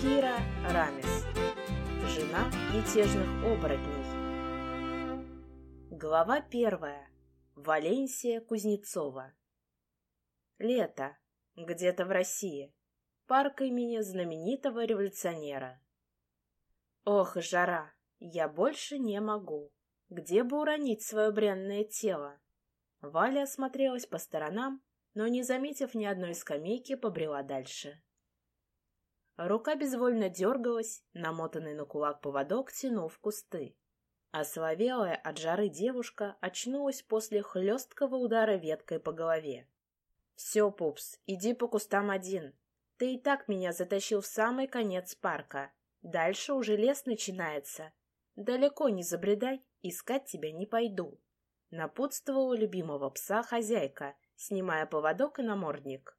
Кира Рамис. Жена мятежных оборотней. Глава первая. Валенсия Кузнецова. Лето. Где-то в России. Парк имени знаменитого революционера. Ох, жара. Я больше не могу. Где бы уронить свое бренное тело? Валя осмотрелась по сторонам, но, не заметив ни одной скамейки, побрела дальше. Рука безвольно дергалась, намотанный на кулак поводок тянул в кусты. Ословелая от жары девушка очнулась после хлесткого удара веткой по голове. «Все, пупс, иди по кустам один. Ты и так меня затащил в самый конец парка. Дальше уже лес начинается. Далеко не забредай, искать тебя не пойду». Напутствовала любимого пса хозяйка, снимая поводок и намордник.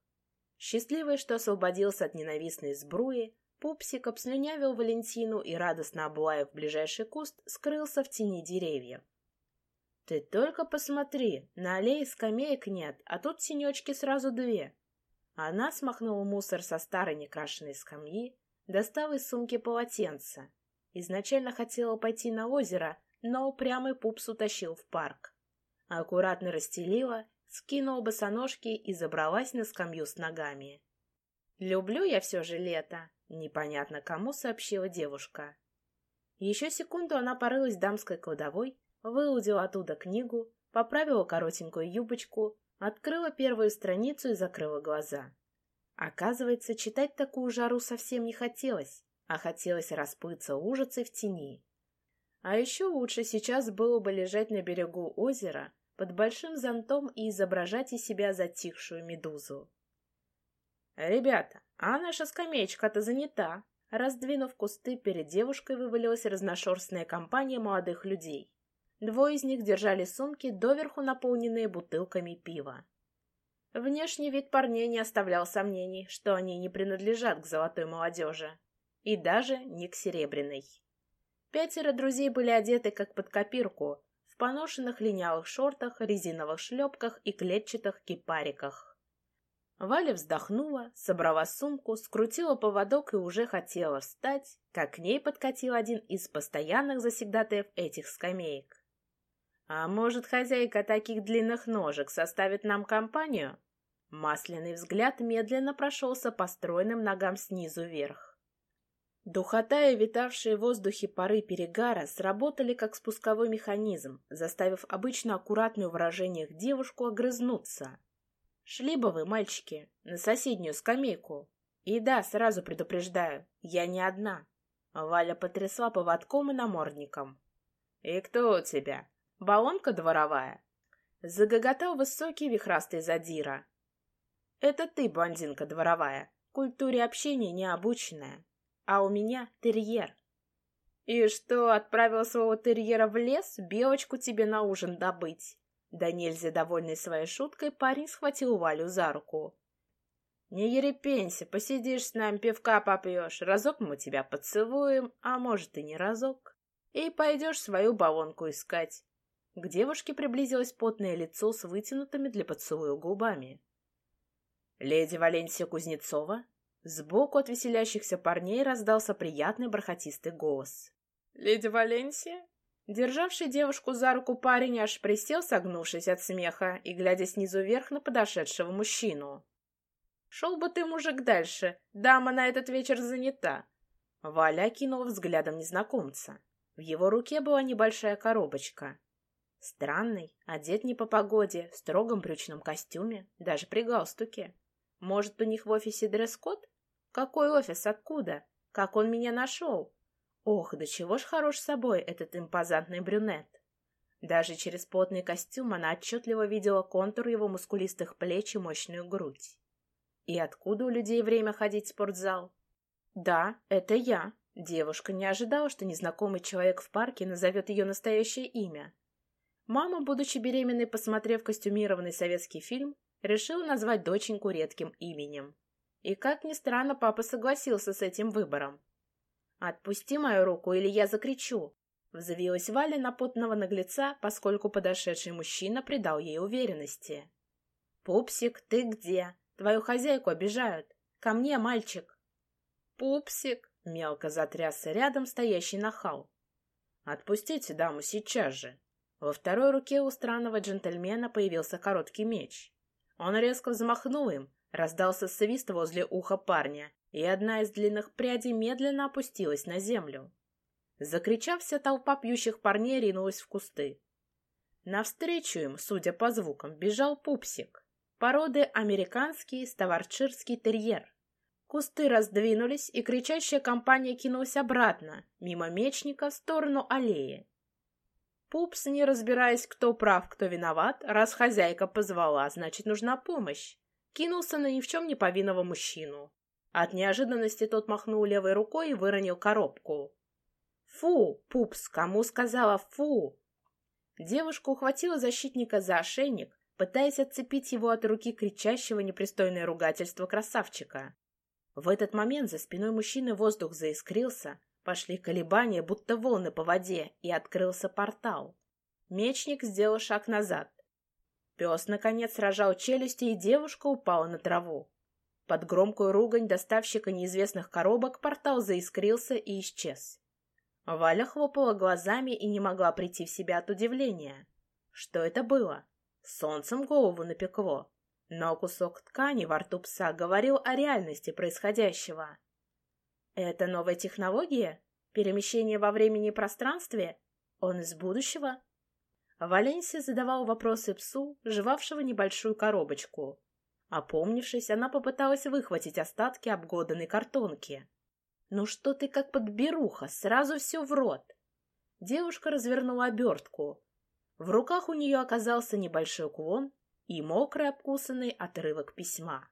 Счастливый, что освободился от ненавистной сбруи, Пупсик обслюнявил Валентину и, радостно облаяв ближайший куст, скрылся в тени деревьев. «Ты только посмотри, на аллее скамеек нет, а тут тенечки сразу две». Она смахнула мусор со старой некрашенной скамьи, достала из сумки полотенце. Изначально хотела пойти на озеро, но упрямый пупс утащил в парк. Аккуратно расстелила скинула босоножки и забралась на скамью с ногами. «Люблю я все же лето», — непонятно кому сообщила девушка. Еще секунду она порылась в дамской кладовой, выудила оттуда книгу, поправила коротенькую юбочку, открыла первую страницу и закрыла глаза. Оказывается, читать такую жару совсем не хотелось, а хотелось расплыться ужицей в тени. А еще лучше сейчас было бы лежать на берегу озера, под большим зонтом и изображать из себя затихшую медузу. «Ребята, а наша скамеечка-то занята!» Раздвинув кусты, перед девушкой вывалилась разношерстная компания молодых людей. Двое из них держали сумки, доверху наполненные бутылками пива. Внешний вид парней не оставлял сомнений, что они не принадлежат к золотой молодежи. И даже не к серебряной. Пятеро друзей были одеты как под копирку, поношенных линялых шортах, резиновых шлепках и клетчатых кипариках. Валя вздохнула, собрала сумку, скрутила поводок и уже хотела встать, как к ней подкатил один из постоянных засегдатаев этих скамеек. «А может, хозяйка таких длинных ножек составит нам компанию?» Масляный взгляд медленно прошелся по стройным ногам снизу вверх. Духота и витавшие в воздухе пары перегара сработали как спусковой механизм, заставив обычно аккуратную в выражениях девушку огрызнуться. «Шли бы вы, мальчики, на соседнюю скамейку. И да, сразу предупреждаю, я не одна». Валя потрясла поводком и намордником. «И кто у тебя? Балонка дворовая?» Загоготал высокий вихрастый задира. «Это ты, блондинка дворовая, культуре общения необученная а у меня терьер. И что, отправил своего терьера в лес белочку тебе на ужин добыть? Да нельзя, довольный своей шуткой, парень схватил Валю за руку. Не ерепенься, посидишь с нами, пивка попьешь, разок мы тебя поцелуем, а может и не разок, и пойдешь свою баллонку искать. К девушке приблизилось потное лицо с вытянутыми для поцелуя губами. «Леди Валенсия Кузнецова?» Сбоку от веселящихся парней раздался приятный бархатистый голос. «Леди Валенсия?» Державший девушку за руку парень аж присел, согнувшись от смеха и глядя снизу вверх на подошедшего мужчину. «Шел бы ты, мужик, дальше. Дама на этот вечер занята». Валя кинула взглядом незнакомца. В его руке была небольшая коробочка. Странный, одет не по погоде, в строгом брючном костюме, даже при галстуке. Может, у них в офисе дресс-код? Какой офис? Откуда? Как он меня нашел? Ох, да чего ж хорош собой этот импозантный брюнет. Даже через потный костюм она отчетливо видела контур его мускулистых плеч и мощную грудь. И откуда у людей время ходить в спортзал? Да, это я. Девушка не ожидала, что незнакомый человек в парке назовет ее настоящее имя. Мама, будучи беременной, посмотрев костюмированный советский фильм, решила назвать доченьку редким именем. И, как ни странно, папа согласился с этим выбором. «Отпусти мою руку, или я закричу!» Взвилась Валя на потного наглеца, поскольку подошедший мужчина придал ей уверенности. «Пупсик, ты где? Твою хозяйку обижают. Ко мне, мальчик!» «Пупсик!» Мелко затрясся рядом стоящий нахал. «Отпустите даму сейчас же!» Во второй руке у странного джентльмена появился короткий меч. Он резко взмахнул им, раздался свист возле уха парня, и одна из длинных прядей медленно опустилась на землю. Закричав, вся толпа пьющих парней ринулась в кусты. Навстречу им, судя по звукам, бежал пупсик. Породы американский ставарчирский терьер. Кусты раздвинулись, и кричащая компания кинулась обратно, мимо мечника, в сторону аллеи. Пупс, не разбираясь, кто прав, кто виноват, раз хозяйка позвала, значит, нужна помощь, кинулся на ни в чем не повинного мужчину. От неожиданности тот махнул левой рукой и выронил коробку. «Фу, Пупс, кому сказала фу?» Девушка ухватила защитника за ошейник, пытаясь отцепить его от руки кричащего непристойное ругательство красавчика. В этот момент за спиной мужчины воздух заискрился, пошли колебания, будто волны по воде, и открылся портал. Мечник сделал шаг назад. Пес, наконец, сражал челюсти, и девушка упала на траву. Под громкую ругань доставщика неизвестных коробок портал заискрился и исчез. Валя хлопала глазами и не могла прийти в себя от удивления. Что это было? Солнцем голову напекло. Но кусок ткани во рту пса говорил о реальности происходящего. Это новая технология? Перемещение во времени и пространстве? Он из будущего? Валенсия задавал вопросы псу, жевавшего небольшую коробочку. Опомнившись, она попыталась выхватить остатки обглоданной картонки. «Ну что ты как подберуха, сразу все в рот!» Девушка развернула обертку. В руках у нее оказался небольшой кулон и мокрый обкусанный отрывок письма.